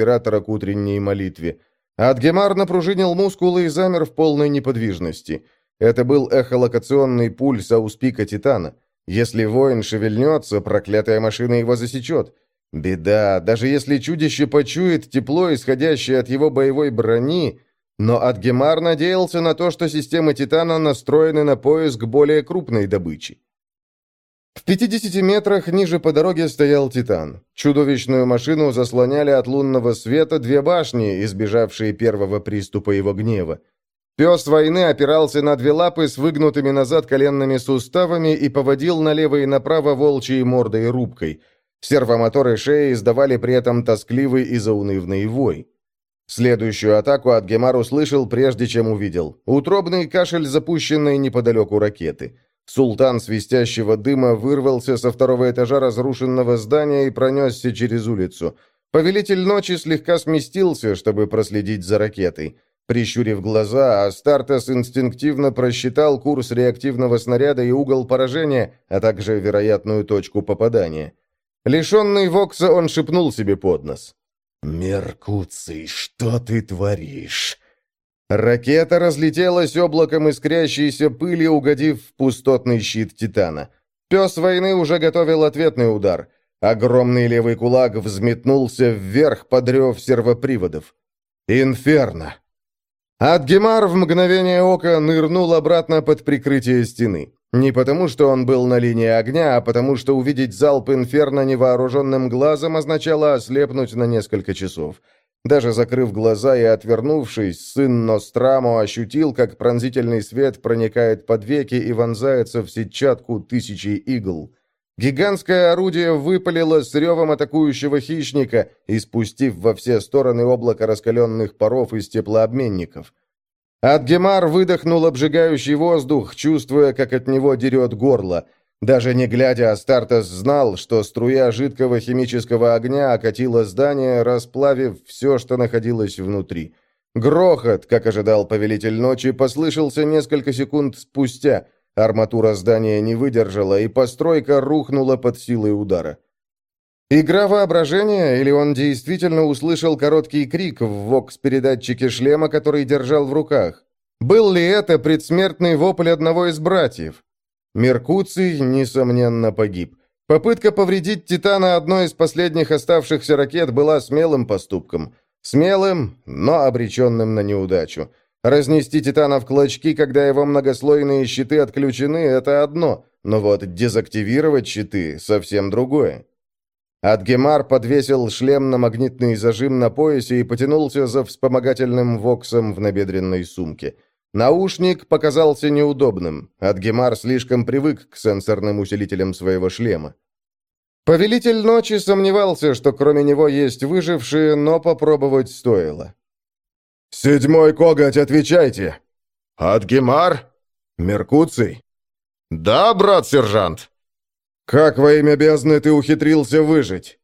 императора к утренней молитве. Адгемар напружинил мускулы и замер в полной неподвижности. Это был эхолокационный пульс ауспика Титана. Если воин шевельнется, проклятая машина его засечет. Беда, даже если чудище почует тепло, исходящее от его боевой брони... Но Адгемар надеялся на то, что системы Титана настроены на поиск более крупной добычи. В 50 метрах ниже по дороге стоял Титан. Чудовищную машину заслоняли от лунного света две башни, избежавшие первого приступа его гнева. Пес войны опирался на две лапы с выгнутыми назад коленными суставами и поводил налево и направо волчьей мордой и рубкой. Сервомоторы шеи издавали при этом тоскливый и заунывный вой. Следующую атаку Адгемар услышал, прежде чем увидел. Утробный кашель запущенной неподалеку ракеты. Султан свистящего дыма вырвался со второго этажа разрушенного здания и пронесся через улицу. Повелитель ночи слегка сместился, чтобы проследить за ракетой. Прищурив глаза, Астартес инстинктивно просчитал курс реактивного снаряда и угол поражения, а также вероятную точку попадания. Лишенный Вокса, он шепнул себе под нос. «Меркуций, что ты творишь?» Ракета разлетелась облаком искрящейся пыли, угодив в пустотный щит Титана. Пес войны уже готовил ответный удар. Огромный левый кулак взметнулся вверх, подрев сервоприводов. «Инферно!» Адгемар в мгновение ока нырнул обратно под прикрытие стены. Не потому, что он был на линии огня, а потому, что увидеть залп инферно невооруженным глазом означало ослепнуть на несколько часов. Даже закрыв глаза и отвернувшись, сын Нострамо ощутил, как пронзительный свет проникает под веки и вонзается в сетчатку тысячи игл. Гигантское орудие выпалило с ревом атакующего хищника, испустив во все стороны облако раскаленных паров из теплообменников. Адгемар выдохнул обжигающий воздух, чувствуя, как от него дерет горло. Даже не глядя, Астартес знал, что струя жидкого химического огня окатила здание, расплавив все, что находилось внутри. Грохот, как ожидал повелитель ночи, послышался несколько секунд спустя – Арматура здания не выдержала, и постройка рухнула под силой удара. Игра воображения, или он действительно услышал короткий крик в вокс-передатчике шлема, который держал в руках? Был ли это предсмертный вопль одного из братьев? Меркуций, несомненно, погиб. Попытка повредить Титана одной из последних оставшихся ракет была смелым поступком. Смелым, но обреченным на неудачу. Разнести Титана в клочки, когда его многослойные щиты отключены, это одно, но вот дезактивировать щиты – совсем другое. Адгемар подвесил шлем на магнитный зажим на поясе и потянулся за вспомогательным воксом в набедренной сумке. Наушник показался неудобным. Адгемар слишком привык к сенсорным усилителям своего шлема. Повелитель ночи сомневался, что кроме него есть выжившие, но попробовать стоило. «Седьмой коготь, отвечайте!» «Адгемар?» «Меркуций?» «Да, брат-сержант!» «Как во имя бездны ты ухитрился выжить?»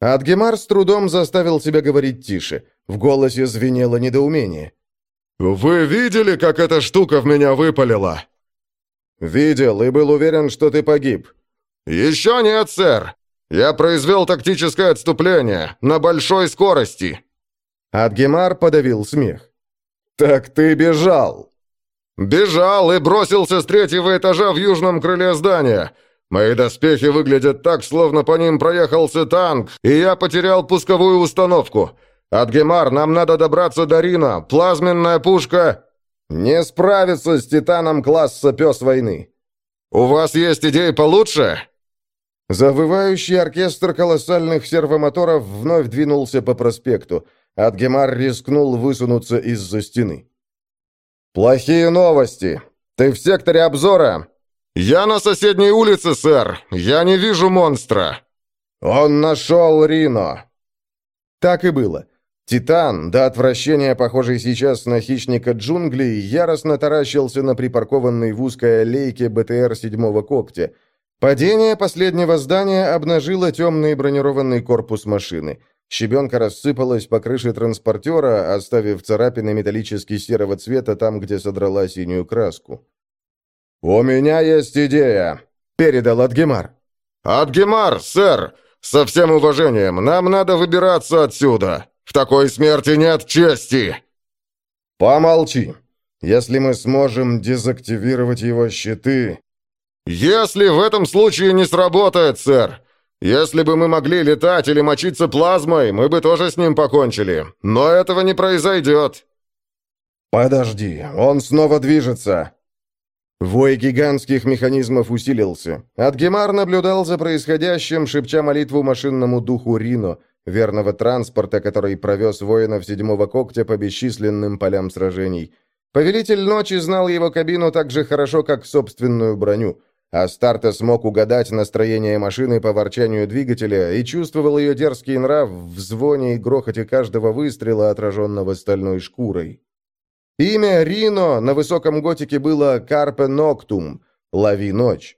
Адгемар с трудом заставил себя говорить тише. В голосе звенело недоумение. «Вы видели, как эта штука в меня выпалила?» «Видел и был уверен, что ты погиб». «Еще нет, сэр. Я произвел тактическое отступление на большой скорости». Адгемар подавил смех. «Так ты бежал!» «Бежал и бросился с третьего этажа в южном крыле здания. Мои доспехи выглядят так, словно по ним проехался танк, и я потерял пусковую установку. Адгемар, нам надо добраться до Рина. Плазменная пушка...» «Не справится с Титаном класса «Пес войны». «У вас есть идеи получше?» Завывающий оркестр колоссальных сервомоторов вновь двинулся по проспекту. Адгемар рискнул высунуться из-за стены. «Плохие новости. Ты в секторе обзора?» «Я на соседней улице, сэр. Я не вижу монстра». «Он нашел Рино». Так и было. Титан, до отвращения похожий сейчас на хищника джунглей, яростно таращился на припаркованной в узкой аллейке БТР седьмого когтя. Падение последнего здания обнажило темный бронированный корпус машины. Щебенка рассыпалась по крыше транспортера, оставив царапины металлически серого цвета там, где содрала синюю краску. «У меня есть идея», — передал Адгемар. «Адгемар, сэр! Со всем уважением, нам надо выбираться отсюда! В такой смерти нет чести!» «Помолчи. Если мы сможем дезактивировать его щиты...» «Если в этом случае не сработает, сэр. Если бы мы могли летать или мочиться плазмой, мы бы тоже с ним покончили. Но этого не произойдет». «Подожди, он снова движется!» Вой гигантских механизмов усилился. Адгемар наблюдал за происходящим, шепча молитву машинному духу Рино, верного транспорта, который провез воинов седьмого когтя по бесчисленным полям сражений. Повелитель ночи знал его кабину так же хорошо, как собственную броню. А Старта смог угадать настроение машины по ворчанию двигателя и чувствовал ее дерзкий нрав в звоне и грохоте каждого выстрела, отраженного стальной шкурой. Имя Рино на высоком готике было Карпе Ноктум — «Лови ночь».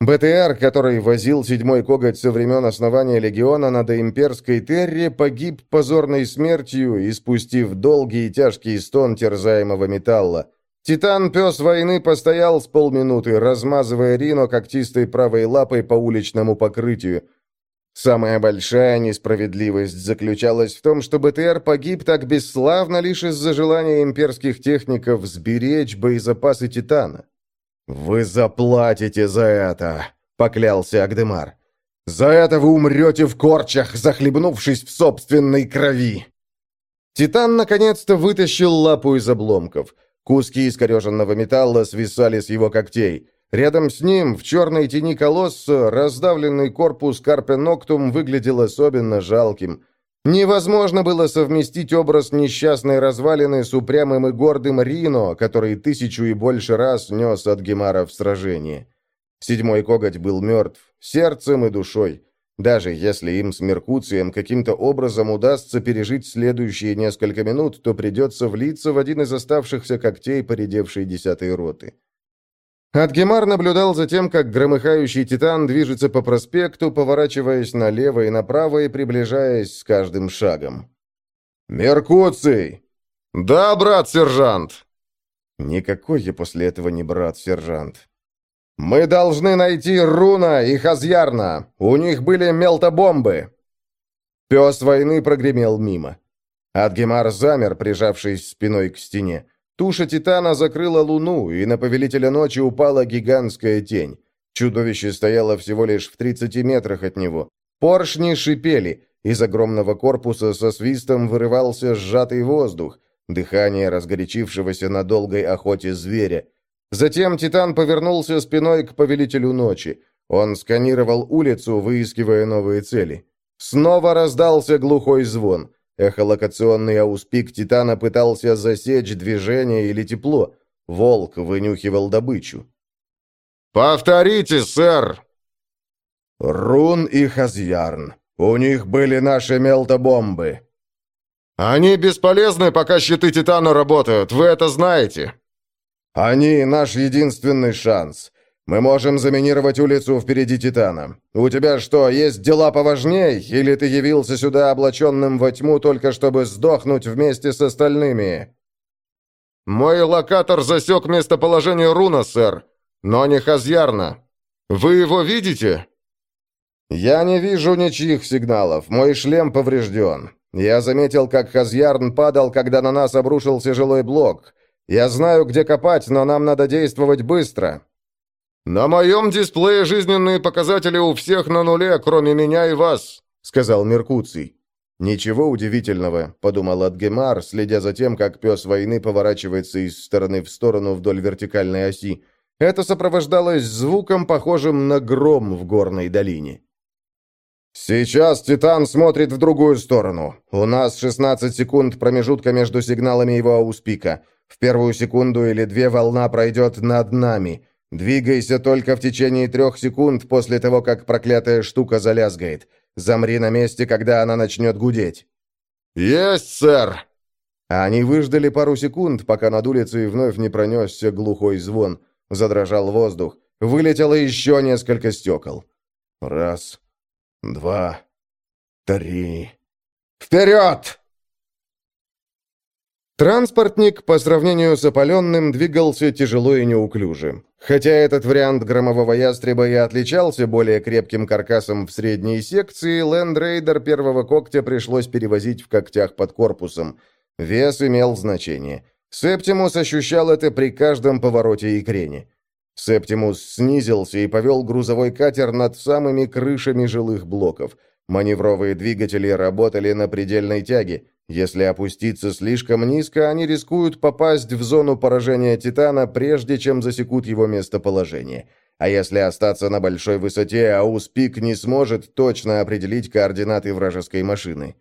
БТР, который возил седьмой коготь со времен основания легиона на доимперской терре, погиб позорной смертью, испустив долгий и тяжкий стон терзаемого металла. Титан-пес войны постоял с полминуты, размазывая Рино когтистой правой лапой по уличному покрытию. Самая большая несправедливость заключалась в том, что БТР погиб так бесславно лишь из-за желания имперских техников сберечь боезапасы Титана. «Вы заплатите за это!» — поклялся Агдемар. «За это вы умрете в корчах, захлебнувшись в собственной крови!» Титан наконец-то вытащил лапу из обломков. Куски искореженного металла свисали с его когтей. Рядом с ним, в черной тени колосса, раздавленный корпус Карпеноктум выглядел особенно жалким. Невозможно было совместить образ несчастной развалины с упрямым и гордым Рино, который тысячу и больше раз нес от Гемара в сражении. Седьмой коготь был мертв, сердцем и душой. Даже если им с Меркуцием каким-то образом удастся пережить следующие несколько минут, то придется влиться в один из оставшихся когтей поредевшей десятой роты. Адгемар наблюдал за тем, как громыхающий титан движется по проспекту, поворачиваясь налево и направо и приближаясь с каждым шагом. «Меркуций!» «Да, брат-сержант!» Никакой я после этого не брат-сержант. «Мы должны найти Руна и Хазьярна! У них были мелтобомбы!» Пес войны прогремел мимо. Адгемар замер, прижавшись спиной к стене. Туша Титана закрыла луну, и на Повелителя Ночи упала гигантская тень. Чудовище стояло всего лишь в 30 метрах от него. Поршни шипели, из огромного корпуса со свистом вырывался сжатый воздух, дыхание разгорячившегося на долгой охоте зверя. Затем Титан повернулся спиной к Повелителю Ночи. Он сканировал улицу, выискивая новые цели. Снова раздался глухой звон. Эхолокационный ауспик Титана пытался засечь движение или тепло. Волк вынюхивал добычу. «Повторите, сэр!» «Рун и Хазьярн. У них были наши мелтобомбы». «Они бесполезны, пока щиты Титана работают, вы это знаете». «Они наш единственный шанс. Мы можем заминировать улицу впереди Титана. У тебя что, есть дела поважней, или ты явился сюда облаченным во тьму только чтобы сдохнуть вместе с остальными?» «Мой локатор засек местоположение руна, сэр, но не Хазьярна. Вы его видите?» «Я не вижу ничьих сигналов. Мой шлем поврежден. Я заметил, как Хазьярн падал, когда на нас обрушился жилой блок. Я знаю, где копать, но нам надо действовать быстро. «На моем дисплее жизненные показатели у всех на нуле, кроме меня и вас», — сказал Меркуций. «Ничего удивительного», — подумал Адгемар, следя за тем, как пес войны поворачивается из стороны в сторону вдоль вертикальной оси. Это сопровождалось звуком, похожим на гром в горной долине. «Сейчас Титан смотрит в другую сторону. У нас 16 секунд промежутка между сигналами его ауспика. В первую секунду или две волна пройдет над нами. Двигайся только в течение трех секунд после того, как проклятая штука залязгает. Замри на месте, когда она начнет гудеть». «Есть, сэр!» Они выждали пару секунд, пока над улицей вновь не пронесся глухой звон. Задрожал воздух. Вылетело еще несколько стекол. Раз, два, три. «Вперед!» Транспортник, по сравнению с опаленным, двигался тяжело и неуклюже. Хотя этот вариант громового ястреба и отличался более крепким каркасом в средней секции, лендрейдер первого когтя пришлось перевозить в когтях под корпусом. Вес имел значение. Септимус ощущал это при каждом повороте и крене. Септимус снизился и повел грузовой катер над самыми крышами жилых блоков. Маневровые двигатели работали на предельной тяге. Если опуститься слишком низко, они рискуют попасть в зону поражения Титана, прежде чем засекут его местоположение. А если остаться на большой высоте, Ауспик не сможет точно определить координаты вражеской машины.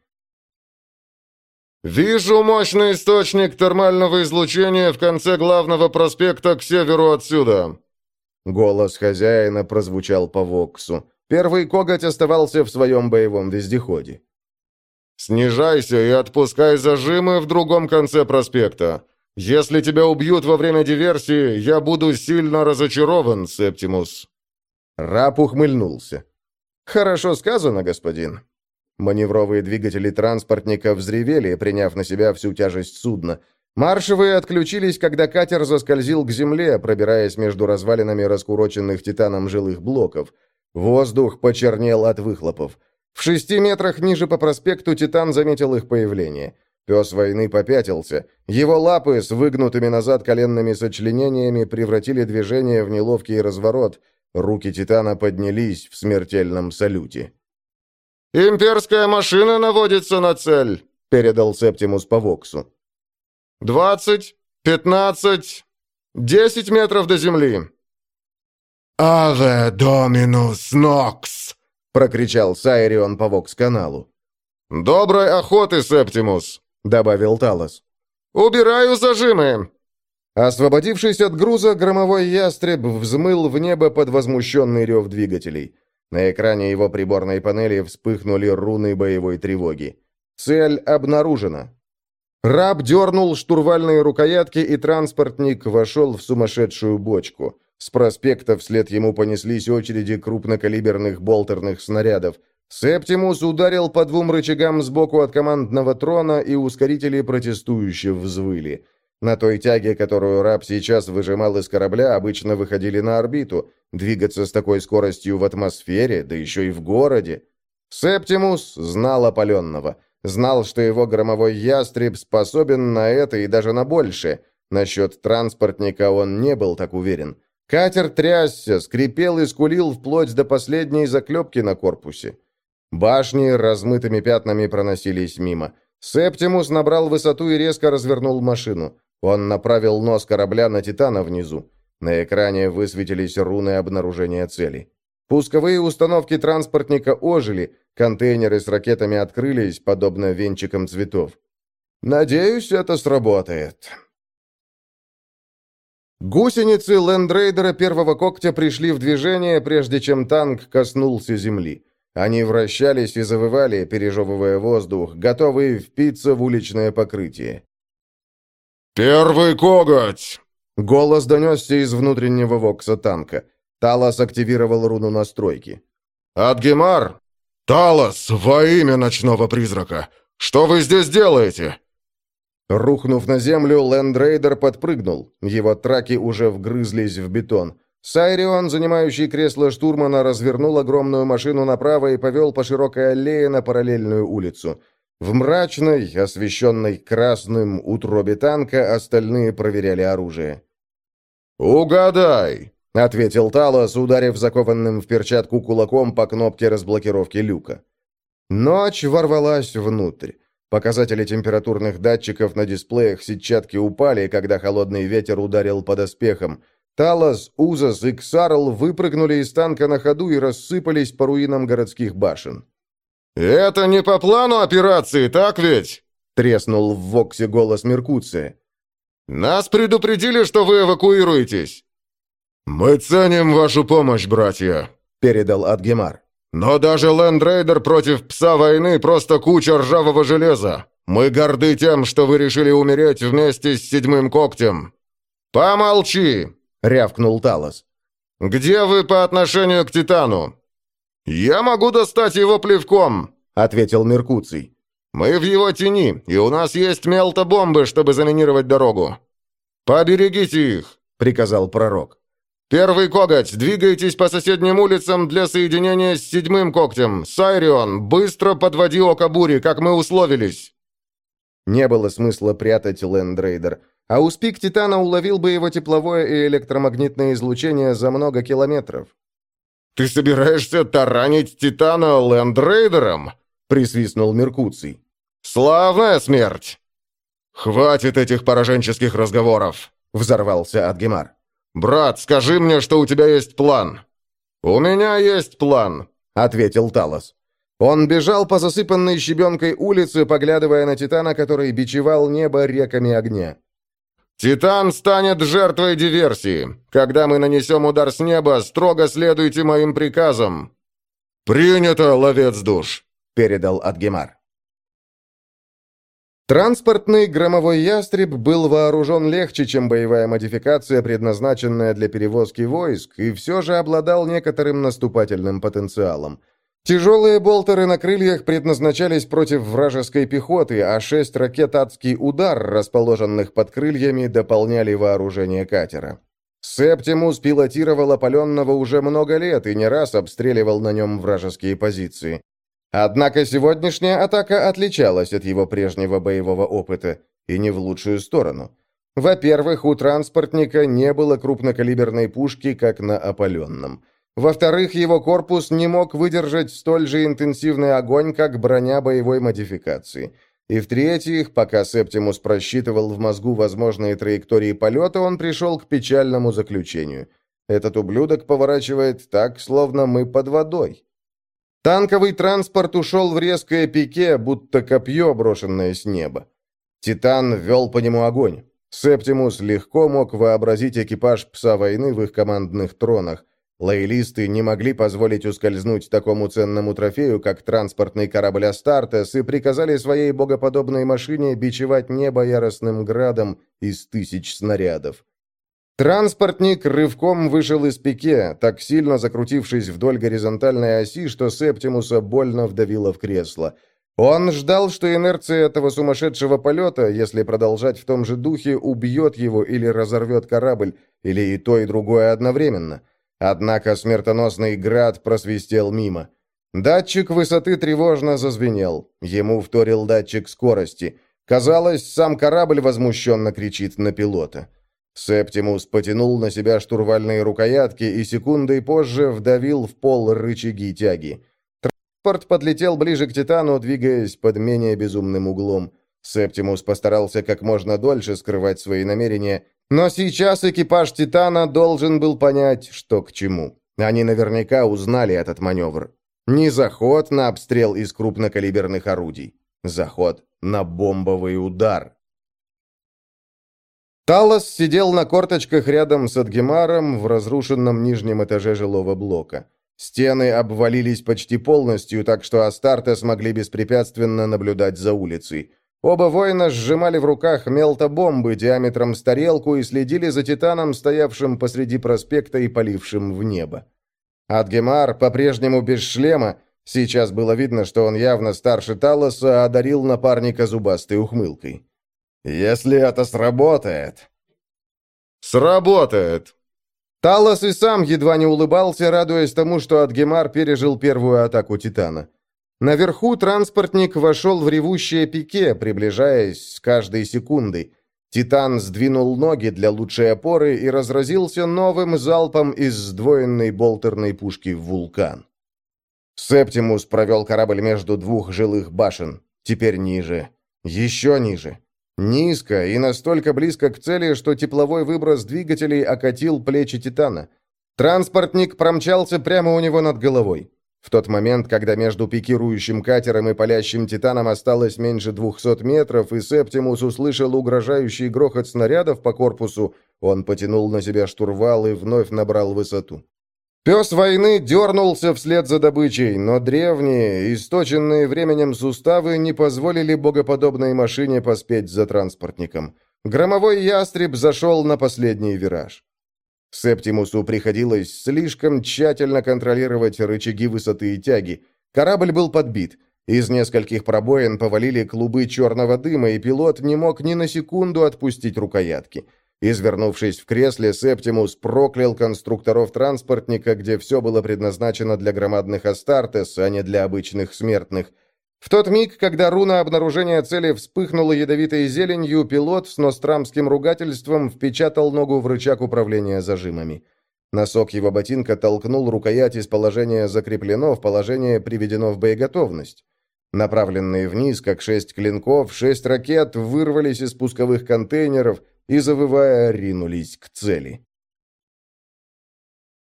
«Вижу мощный источник термального излучения в конце главного проспекта к северу отсюда». Голос хозяина прозвучал по Воксу. Первый коготь оставался в своем боевом вездеходе. «Снижайся и отпускай зажимы в другом конце проспекта. Если тебя убьют во время диверсии, я буду сильно разочарован, Септимус». Раб ухмыльнулся. «Хорошо сказано, господин». Маневровые двигатели транспортника взревели, приняв на себя всю тяжесть судна. Маршевые отключились, когда катер заскользил к земле, пробираясь между развалинами раскуроченных титаном жилых блоков. Воздух почернел от выхлопов. В шести метрах ниже по проспекту Титан заметил их появление. Пес войны попятился. Его лапы с выгнутыми назад коленными сочленениями превратили движение в неловкий разворот. Руки Титана поднялись в смертельном салюте. «Имперская машина наводится на цель», — передал Септимус по Воксу. «Двадцать, пятнадцать, десять метров до земли». «Аве доминус нокс!» Прокричал Сайрион по Вокс-каналу. «Доброй охоты, Септимус!» — добавил Талос. «Убираю зажимы!» Освободившись от груза, громовой ястреб взмыл в небо под возмущенный рев двигателей. На экране его приборной панели вспыхнули руны боевой тревоги. Цель обнаружена. Раб дернул штурвальные рукоятки, и транспортник вошел в сумасшедшую бочку. С проспекта вслед ему понеслись очереди крупнокалиберных болтерных снарядов. Септимус ударил по двум рычагам сбоку от командного трона, и ускорители протестующе взвыли. На той тяге, которую раб сейчас выжимал из корабля, обычно выходили на орбиту. Двигаться с такой скоростью в атмосфере, да еще и в городе. Септимус знал опаленного. Знал, что его громовой ястреб способен на это и даже на большее. Насчет транспортника он не был так уверен. Катер трясся, скрипел и скулил вплоть до последней заклепки на корпусе. Башни размытыми пятнами проносились мимо. Септимус набрал высоту и резко развернул машину. Он направил нос корабля на Титана внизу. На экране высветились руны обнаружения цели. Пусковые установки транспортника ожили, контейнеры с ракетами открылись, подобно венчикам цветов. «Надеюсь, это сработает», Гусеницы лендрейдера первого когтя пришли в движение, прежде чем танк коснулся земли. Они вращались и завывали, пережевывая воздух, готовые впиться в уличное покрытие. «Первый коготь!» Голос донесся из внутреннего вокса танка. Талос активировал руну настройки. «Адгемар!» «Талос, во имя ночного призрака! Что вы здесь делаете?» Рухнув на землю, лендрейдер подпрыгнул. Его траки уже вгрызлись в бетон. Сайрион, занимающий кресло штурмана, развернул огромную машину направо и повел по широкой аллее на параллельную улицу. В мрачной, освещенной красным утробе танка остальные проверяли оружие. «Угадай!» — ответил Талос, ударив закованным в перчатку кулаком по кнопке разблокировки люка. Ночь ворвалась внутрь. Показатели температурных датчиков на дисплеях сетчатки упали, когда холодный ветер ударил по доспехам. Талос, Узас и Ксарл выпрыгнули из танка на ходу и рассыпались по руинам городских башен. «Это не по плану операции, так ведь?» — треснул в Воксе голос Меркуция. «Нас предупредили, что вы эвакуируетесь». «Мы ценим вашу помощь, братья», — передал Адгемар. Но даже лендрейдер против пса войны просто куча ржавого железа. Мы горды тем, что вы решили умереть вместе с седьмым когтем. Помолчи, рявкнул Талос. Где вы по отношению к Титану? Я могу достать его плевком, ответил Меркуций. Мы в его тени, и у нас есть мелтобомбы, чтобы заминировать дорогу. Поберегите их!» — приказал пророк. «Первый коготь, двигайтесь по соседним улицам для соединения с седьмым когтем. Сайрион, быстро подводи Окабури, как мы условились!» Не было смысла прятать Лендрейдер, а успик Титана уловил бы его тепловое и электромагнитное излучение за много километров. «Ты собираешься таранить Титана Лендрейдером?» — присвистнул Меркуций. «Славная смерть!» «Хватит этих пораженческих разговоров!» — взорвался Адгемар. «Брат, скажи мне, что у тебя есть план!» «У меня есть план», — ответил Талос. Он бежал по засыпанной щебенкой улице, поглядывая на Титана, который бичевал небо реками огня. «Титан станет жертвой диверсии. Когда мы нанесем удар с неба, строго следуйте моим приказам». «Принято, ловец душ», — передал Адгемар. Транспортный громовой ястреб был вооружен легче, чем боевая модификация, предназначенная для перевозки войск, и все же обладал некоторым наступательным потенциалом. Тяжелые болтеры на крыльях предназначались против вражеской пехоты, а шесть ракет «Адский удар», расположенных под крыльями, дополняли вооружение катера. Септимус пилотировал опаленного уже много лет и не раз обстреливал на нем вражеские позиции. Однако сегодняшняя атака отличалась от его прежнего боевого опыта, и не в лучшую сторону. Во-первых, у транспортника не было крупнокалиберной пушки, как на опаленном. Во-вторых, его корпус не мог выдержать столь же интенсивный огонь, как броня боевой модификации. И в-третьих, пока Септимус просчитывал в мозгу возможные траектории полета, он пришел к печальному заключению. Этот ублюдок поворачивает так, словно мы под водой. Танковый транспорт ушел в резкое пике, будто копье, брошенное с неба. Титан вел по нему огонь. Септимус легко мог вообразить экипаж пса войны в их командных тронах. Лоялисты не могли позволить ускользнуть такому ценному трофею, как транспортный корабль Астартес, и приказали своей богоподобной машине бичевать небо яростным градом из тысяч снарядов. Транспортник рывком вышел из пике, так сильно закрутившись вдоль горизонтальной оси, что Септимуса больно вдавило в кресло. Он ждал, что инерция этого сумасшедшего полета, если продолжать в том же духе, убьет его или разорвет корабль, или и то, и другое одновременно. Однако смертоносный град просвистел мимо. Датчик высоты тревожно зазвенел. Ему вторил датчик скорости. Казалось, сам корабль возмущенно кричит на пилота. Септимус потянул на себя штурвальные рукоятки и секундой позже вдавил в пол рычаги тяги. Транспорт подлетел ближе к Титану, двигаясь под менее безумным углом. Септимус постарался как можно дольше скрывать свои намерения, но сейчас экипаж Титана должен был понять, что к чему. Они наверняка узнали этот маневр. Не заход на обстрел из крупнокалиберных орудий. Заход на бомбовый удар. Талос сидел на корточках рядом с Адгемаром в разрушенном нижнем этаже жилого блока. Стены обвалились почти полностью, так что Астарте смогли беспрепятственно наблюдать за улицей. Оба воина сжимали в руках мелтобомбы диаметром с тарелку и следили за Титаном, стоявшим посреди проспекта и полившим в небо. Адгемар, по-прежнему без шлема, сейчас было видно, что он явно старше Талоса, одарил напарника зубастой ухмылкой. Если это сработает...» «Сработает!» Талос и сам едва не улыбался, радуясь тому, что Адгемар пережил первую атаку Титана. Наверху транспортник вошел в ревущее пике, приближаясь с каждой секундой. Титан сдвинул ноги для лучшей опоры и разразился новым залпом из сдвоенной болтерной пушки в вулкан. Септимус провел корабль между двух жилых башен, теперь ниже, еще ниже. Низко и настолько близко к цели, что тепловой выброс двигателей окатил плечи Титана. Транспортник промчался прямо у него над головой. В тот момент, когда между пикирующим катером и палящим Титаном осталось меньше 200 метров, и Септимус услышал угрожающий грохот снарядов по корпусу, он потянул на себя штурвал и вновь набрал высоту. Пес войны дернулся вслед за добычей, но древние, источенные временем суставы не позволили богоподобной машине поспеть за транспортником. Громовой ястреб зашел на последний вираж. Септимусу приходилось слишком тщательно контролировать рычаги высоты и тяги. Корабль был подбит. Из нескольких пробоин повалили клубы черного дыма, и пилот не мог ни на секунду отпустить рукоятки. Извернувшись в кресле, Септимус проклял конструкторов транспортника, где все было предназначено для громадных Астартес, а не для обычных смертных. В тот миг, когда руна обнаружения цели вспыхнула ядовитой зеленью, пилот с нострамским ругательством впечатал ногу в рычаг управления зажимами. Носок его ботинка толкнул рукоять из положения «закреплено» в положение «приведено в боеготовность». Направленные вниз, как шесть клинков, шесть ракет вырвались из пусковых контейнеров и, завывая, ринулись к цели.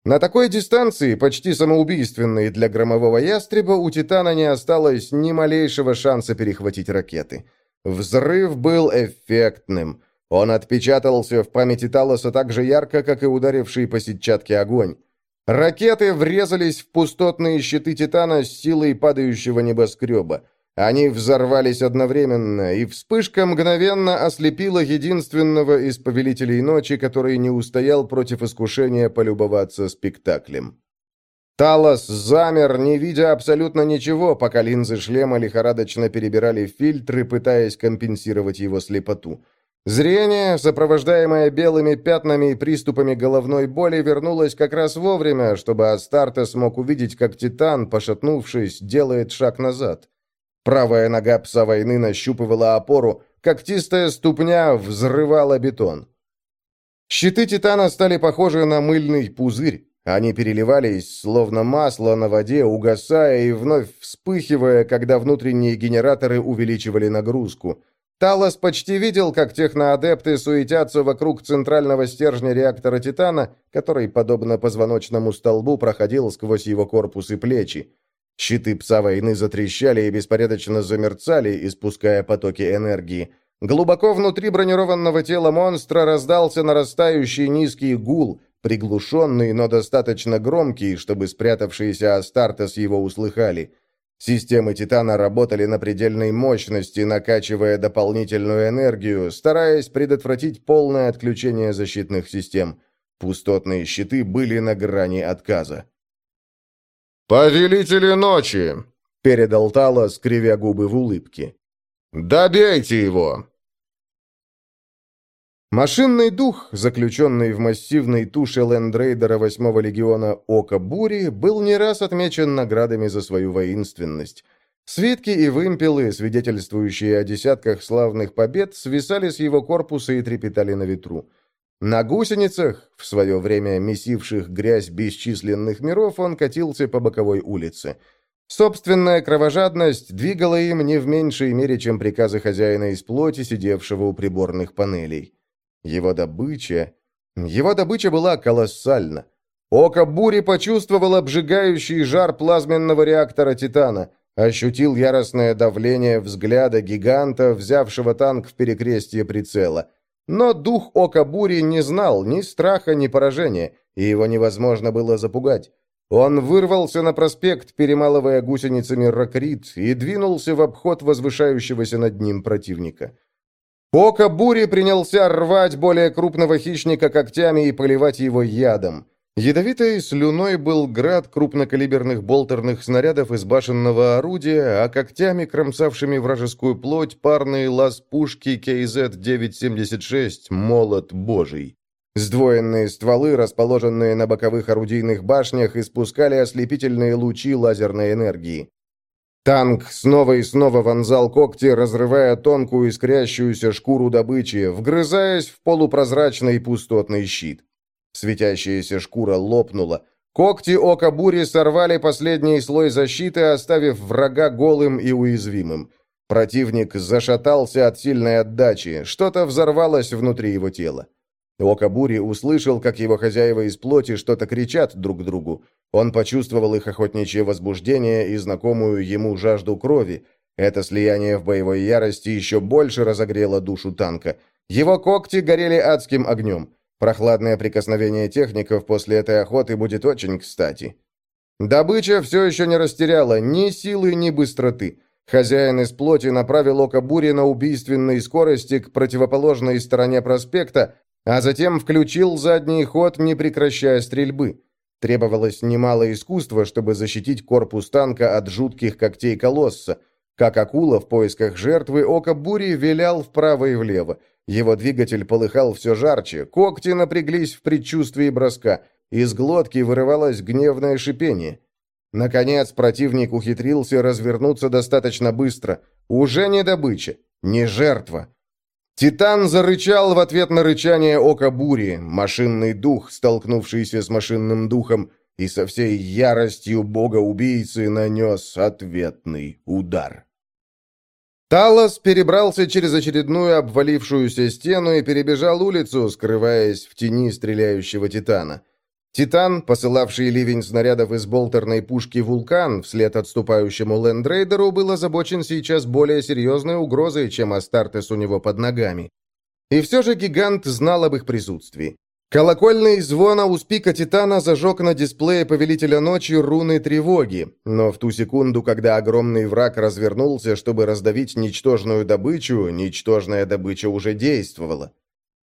На такой дистанции, почти самоубийственной для громового ястреба, у «Титана» не осталось ни малейшего шанса перехватить ракеты. Взрыв был эффектным. Он отпечатался в памяти Талоса так же ярко, как и ударивший по сетчатке огонь. Ракеты врезались в пустотные щиты Титана с силой падающего небоскреба. Они взорвались одновременно, и вспышка мгновенно ослепила единственного из повелителей ночи, который не устоял против искушения полюбоваться спектаклем. Талос замер, не видя абсолютно ничего, пока линзы шлема лихорадочно перебирали фильтры, пытаясь компенсировать его слепоту. Зрение, сопровождаемое белыми пятнами и приступами головной боли, вернулось как раз вовремя, чтобы Астарта смог увидеть, как Титан, пошатнувшись, делает шаг назад. Правая нога пса войны нащупывала опору, когтистая ступня взрывала бетон. Щиты Титана стали похожи на мыльный пузырь. Они переливались, словно масло на воде, угасая и вновь вспыхивая, когда внутренние генераторы увеличивали нагрузку. Талос почти видел, как техноадепты суетятся вокруг центрального стержня реактора Титана, который, подобно позвоночному столбу, проходил сквозь его корпус и плечи. Щиты пса войны затрещали и беспорядочно замерцали, испуская потоки энергии. Глубоко внутри бронированного тела монстра раздался нарастающий низкий гул, приглушенный, но достаточно громкий, чтобы спрятавшиеся Астартес его услыхали. Системы Титана работали на предельной мощности, накачивая дополнительную энергию, стараясь предотвратить полное отключение защитных систем. Пустотные щиты были на грани отказа. «Повелители ночи!» — передал Талос, кривя губы в улыбке. «Добейте его!» Машинный дух, заключенный в массивной туше лендрейдера 8-го легиона Ока Бури, был не раз отмечен наградами за свою воинственность. Свитки и вымпелы, свидетельствующие о десятках славных побед, свисали с его корпуса и трепетали на ветру. На гусеницах, в свое время месивших грязь бесчисленных миров, он катился по боковой улице. Собственная кровожадность двигала им не в меньшей мере, чем приказы хозяина из плоти, сидевшего у приборных панелей. Его добыча... Его добыча была колоссальна. Око бури почувствовал обжигающий жар плазменного реактора «Титана», ощутил яростное давление взгляда гиганта, взявшего танк в перекрестие прицела. Но дух Ока бури не знал ни страха, ни поражения, и его невозможно было запугать. Он вырвался на проспект, перемалывая гусеницами ракрит, и двинулся в обход возвышающегося над ним противника. Око бури принялся рвать более крупного хищника когтями и поливать его ядом. Ядовитой слюной был град крупнокалиберных болтерных снарядов из башенного орудия, а когтями, кромсавшими вражескую плоть, парные лаз-пушки КЗ-976 «Молот Божий». Сдвоенные стволы, расположенные на боковых орудийных башнях, испускали ослепительные лучи лазерной энергии. Танк снова и снова вонзал когти, разрывая тонкую искрящуюся шкуру добычи, вгрызаясь в полупрозрачный пустотный щит. Светящаяся шкура лопнула. Когти ока бури сорвали последний слой защиты, оставив врага голым и уязвимым. Противник зашатался от сильной отдачи, что-то взорвалось внутри его тела. Окабури услышал, как его хозяева из плоти что-то кричат друг другу. Он почувствовал их охотничье возбуждение и знакомую ему жажду крови. Это слияние в боевой ярости еще больше разогрело душу танка. Его когти горели адским огнем. Прохладное прикосновение техников после этой охоты будет очень кстати. Добыча все еще не растеряла ни силы, ни быстроты. Хозяин из плоти направил око бури на убийственной скорости к противоположной стороне проспекта, а затем включил задний ход, не прекращая стрельбы. Требовалось немало искусства, чтобы защитить корпус танка от жутких когтей колосса. Как акула в поисках жертвы, око бури вилял вправо и влево. Его двигатель полыхал все жарче, когти напряглись в предчувствии броска, из глотки вырывалось гневное шипение. Наконец противник ухитрился развернуться достаточно быстро. Уже не добыча, не жертва. Титан зарычал в ответ на рычание ока бури, машинный дух, столкнувшийся с машинным духом, и со всей яростью бога-убийцы нанес ответный удар. Талос перебрался через очередную обвалившуюся стену и перебежал улицу, скрываясь в тени стреляющего Титана. Титан, посылавший ливень снарядов из болтерной пушки «Вулкан» вслед отступающему лендрейдеру, был озабочен сейчас более серьезной угрозой, чем Астартес у него под ногами. И все же гигант знал об их присутствии. Колокольный звон у спика Титана зажег на дисплее Повелителя Ночи руны тревоги, но в ту секунду, когда огромный враг развернулся, чтобы раздавить ничтожную добычу, ничтожная добыча уже действовала.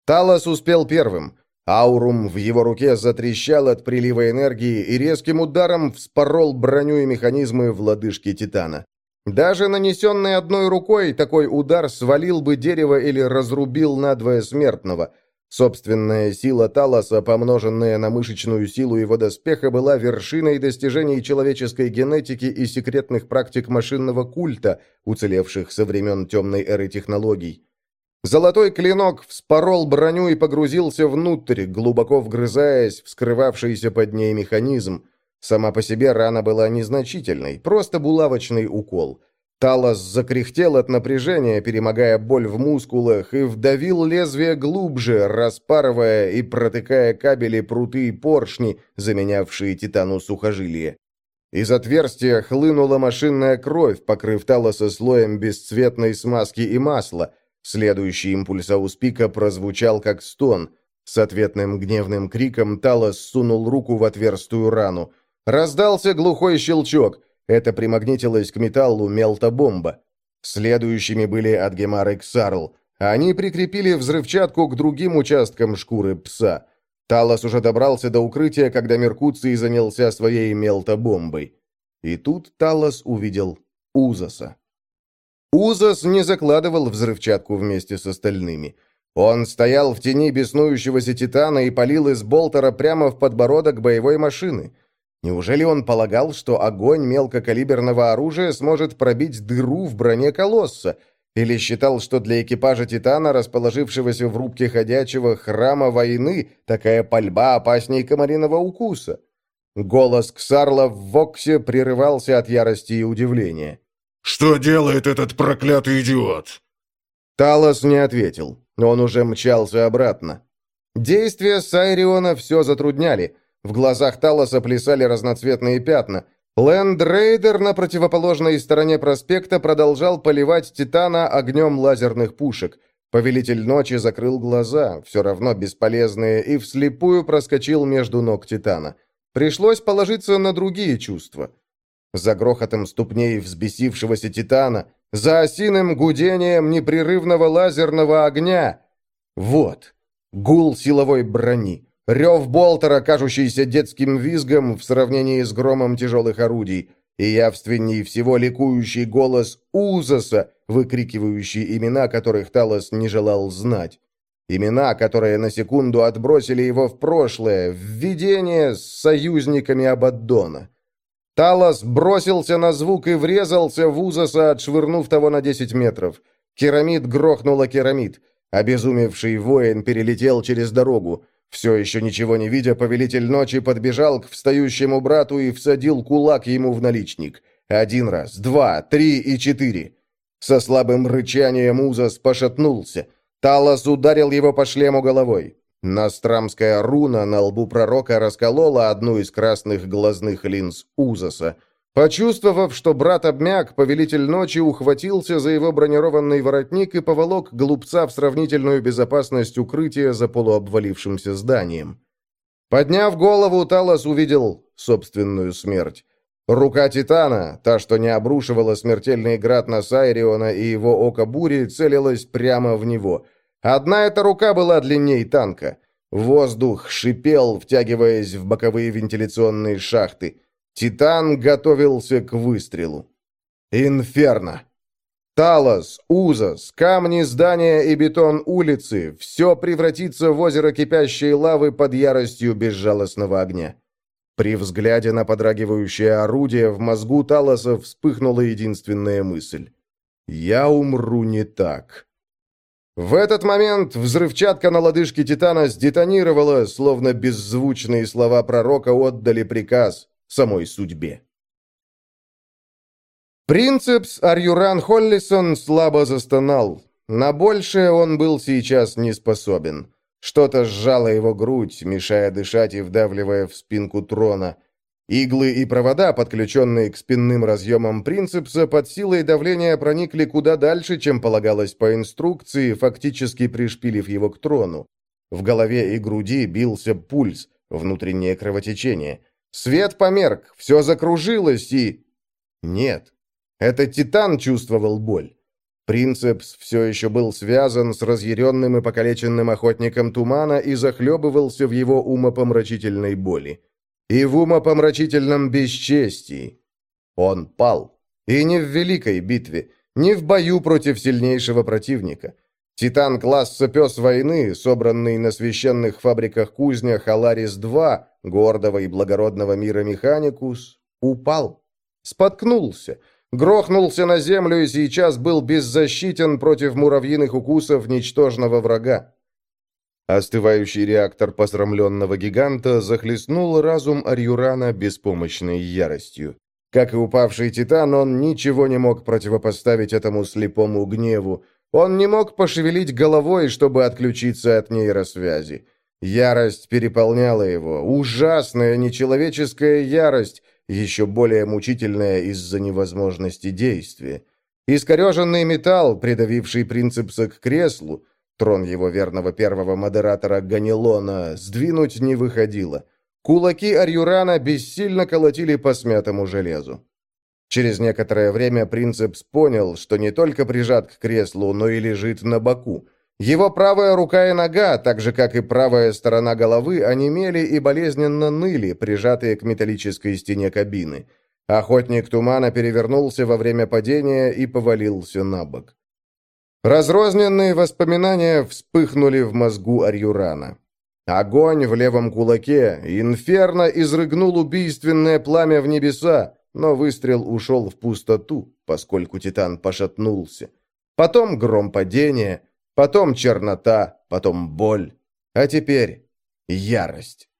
Талос успел первым. Аурум в его руке затрещал от прилива энергии и резким ударом вспорол броню и механизмы в лодыжке Титана. Даже нанесенный одной рукой такой удар свалил бы дерево или разрубил надвое смертного – Собственная сила Талоса, помноженная на мышечную силу его доспеха, была вершиной достижений человеческой генетики и секретных практик машинного культа, уцелевших со времен темной эры технологий. Золотой клинок вспорол броню и погрузился внутрь, глубоко вгрызаясь в скрывавшийся под ней механизм. Сама по себе рана была незначительной, просто булавочный укол. Талос закряхтел от напряжения, перемогая боль в мускулах, и вдавил лезвие глубже, распарывая и протыкая кабели, пруты и поршни, заменявшие титану сухожилия. Из отверстия хлынула машинная кровь, покрыв Талоса слоем бесцветной смазки и масла. Следующий импульс ауспика прозвучал как стон. С ответным гневным криком Талос сунул руку в отверстую рану. Раздался глухой щелчок. Это примагнитилось к металлу мелтобомба. Следующими были Адгемар и Ксарл. Они прикрепили взрывчатку к другим участкам шкуры пса. Талос уже добрался до укрытия, когда Меркуций занялся своей мелтобомбой. И тут Талос увидел Узаса. Узас не закладывал взрывчатку вместе с остальными. Он стоял в тени беснующегося Титана и палил из болтера прямо в подбородок боевой машины – Неужели он полагал, что огонь мелкокалиберного оружия сможет пробить дыру в броне колосса? Или считал, что для экипажа «Титана», расположившегося в рубке ходячего храма войны, такая пальба опаснее комариного укуса? Голос Ксарла в Воксе прерывался от ярости и удивления. «Что делает этот проклятый идиот?» Талос не ответил. Он уже мчался обратно. Действия Сайриона все затрудняли – в глазах Талоса плясали разноцветные пятна. Ленд-рейдер на противоположной стороне проспекта продолжал поливать Титана огнем лазерных пушек. Повелитель ночи закрыл глаза, все равно бесполезные, и вслепую проскочил между ног Титана. Пришлось положиться на другие чувства. За грохотом ступней взбесившегося Титана, за осиным гудением непрерывного лазерного огня. Вот, гул силовой брони. Рев болтера, кажущийся детским визгом в сравнении с громом тяжелых орудий, и явственней всего ликующий голос Узаса, выкрикивающий имена, которых Талос не желал знать. Имена, которые на секунду отбросили его в прошлое, в видение с союзниками Абаддона. Талос бросился на звук и врезался в Узаса, отшвырнув того на 10 метров. Керамид грохнула керамид. Обезумевший воин перелетел через дорогу. Все еще ничего не видя, повелитель ночи подбежал к встающему брату и всадил кулак ему в наличник. Один раз, два, три и четыре. Со слабым рычанием Узас пошатнулся. Талос ударил его по шлему головой. Настрамская руна на лбу пророка расколола одну из красных глазных линз Узаса. Почувствовав, что брат обмяк, повелитель ночи ухватился за его бронированный воротник и поволок глупца в сравнительную безопасность укрытия за полуобвалившимся зданием. Подняв голову, Талос увидел собственную смерть. Рука Титана, та, что не обрушивала смертельный град на Сайриона и его око бури, целилась прямо в него. Одна эта рука была длинней танка. Воздух шипел, втягиваясь в боковые вентиляционные шахты. Титан готовился к выстрелу. «Инферно!» Талос, Узас, камни здания и бетон улицы – все превратится в озеро кипящей лавы под яростью безжалостного огня. При взгляде на подрагивающее орудие в мозгу Талоса вспыхнула единственная мысль. «Я умру не так». В этот момент взрывчатка на лодыжке Титана сдетонировала, словно беззвучные слова пророка отдали приказ самой судьбе. Принцепс Арьюран Холлисон слабо застонал. На большее он был сейчас не способен. Что-то сжало его грудь, мешая дышать и вдавливая в спинку трона. Иглы и провода, подключенные к спинным разъемам принцепса, под силой давления проникли куда дальше, чем полагалось по инструкции, фактически пришпилив его к трону. В голове и груди бился пульс, внутреннее кровотечение. Свет померк, все закружилось и... Нет, это Титан чувствовал боль. Принцепс все еще был связан с разъяренным и покалеченным охотником тумана и захлебывался в его умопомрачительной боли. И в умопомрачительном бесчестии. Он пал. И не в великой битве, не в бою против сильнейшего противника. Титан класса «Пес войны», собранный на священных фабриках-кузнях Аларис-2, гордого и благородного мира Механикус, упал. Споткнулся — Грохнулся на землю и сейчас был беззащитен против муравьиных укусов ничтожного врага. Остывающий реактор посрамленного гиганта захлестнул разум Арьюрана беспомощной яростью. Как и упавший титан, он ничего не мог противопоставить этому слепому гневу. Он не мог пошевелить головой, чтобы отключиться от нейросвязи. Ярость переполняла его, ужасная нечеловеческая ярость, еще более мучительное из-за невозможности действия. Искореженный металл, придавивший принципса к креслу, трон его верного первого модератора Ганилона, сдвинуть не выходило. Кулаки Арьюрана бессильно колотили по смятому железу. Через некоторое время принцепс понял, что не только прижат к креслу, но и лежит на боку. Его правая рука и нога, так же, как и правая сторона головы, онемели и болезненно ныли, прижатые к металлической стене кабины. Охотник тумана перевернулся во время падения и повалился на бок. Разрозненные воспоминания вспыхнули в мозгу Арьюрана. Огонь в левом кулаке, инферно изрыгнул убийственное пламя в небеса, но выстрел ушел в пустоту, поскольку Титан пошатнулся. Потом гром падения, Потом чернота, потом боль, а теперь ярость.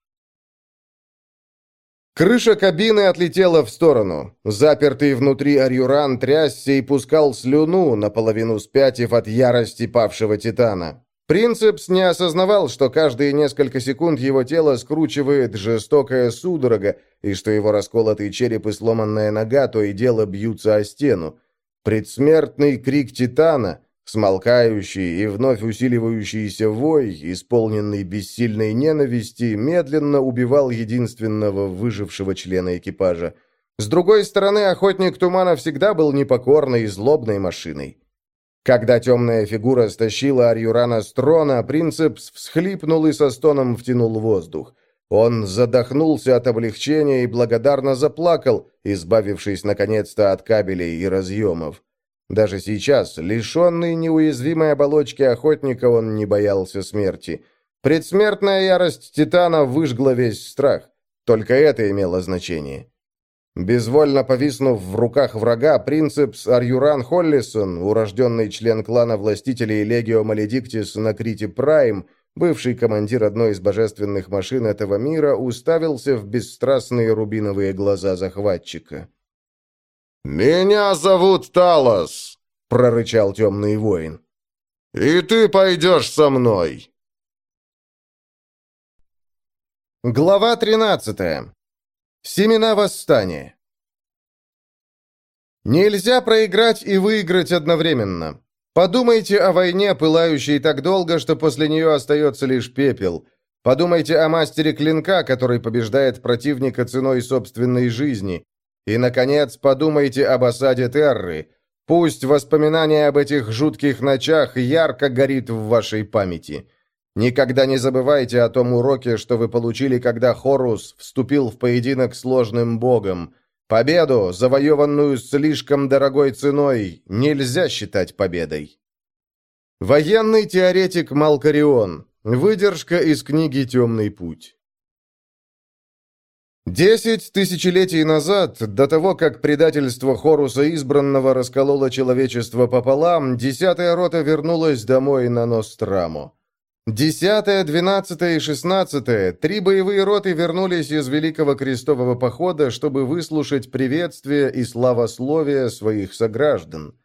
Крыша кабины отлетела в сторону. Запертый внутри Арьюран трясся и пускал слюну, наполовину спятив от ярости павшего Титана. Принцепс не осознавал, что каждые несколько секунд его тело скручивает жестокая судорога, и что его расколотый череп и сломанная нога то и дело бьются о стену. Предсмертный крик Титана, Смолкающий и вновь усиливающийся вой, исполненный бессильной ненависти, медленно убивал единственного выжившего члена экипажа. С другой стороны, охотник тумана всегда был непокорной и злобной машиной. Когда темная фигура стащила Арьюрана с трона, принцепс всхлипнул и со стоном втянул воздух. Он задохнулся от облегчения и благодарно заплакал, избавившись наконец-то от кабелей и разъемов. Даже сейчас, лишенный неуязвимой оболочки охотника, он не боялся смерти. Предсмертная ярость Титана выжгла весь страх. Только это имело значение. Безвольно повиснув в руках врага, принцепс Арьюран Холлисон, урожденный член клана властителей Легио Маледиктис на Крите Прайм, бывший командир одной из божественных машин этого мира, уставился в бесстрастные рубиновые глаза захватчика. «Меня зовут Талос», — прорычал темный воин. «И ты пойдешь со мной». Глава 13. Семена восстания. Нельзя проиграть и выиграть одновременно. Подумайте о войне, пылающей так долго, что после нее остается лишь пепел. Подумайте о мастере клинка, который побеждает противника ценой собственной жизни. И, наконец, подумайте об осаде Терры. Пусть воспоминание об этих жутких ночах ярко горит в вашей памяти. Никогда не забывайте о том уроке, что вы получили, когда Хорус вступил в поединок с ложным богом. Победу, завоеванную слишком дорогой ценой, нельзя считать победой. Военный теоретик Малкарион. Выдержка из книги «Темный путь». Десять тысячелетий назад, до того, как предательство Хоруса Избранного раскололо человечество пополам, десятая рота вернулась домой на Нострамо. Десятая, двенадцатая и шестнадцатая, три боевые роты вернулись из Великого Крестового Похода, чтобы выслушать приветствие и славословие своих сограждан.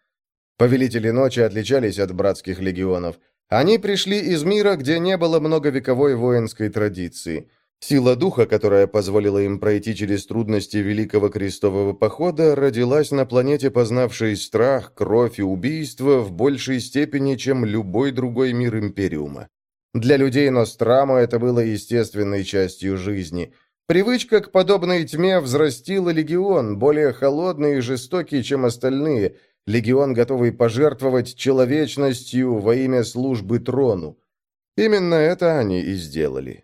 Повелители ночи отличались от братских легионов. Они пришли из мира, где не было многовековой воинской традиции – Сила духа, которая позволила им пройти через трудности Великого Крестового Похода, родилась на планете, познавшей страх, кровь и убийство в большей степени, чем любой другой мир Империума. Для людей Нострамо это было естественной частью жизни. Привычка к подобной тьме взрастила легион, более холодный и жестокий, чем остальные, легион, готовый пожертвовать человечностью во имя службы трону. Именно это они и сделали.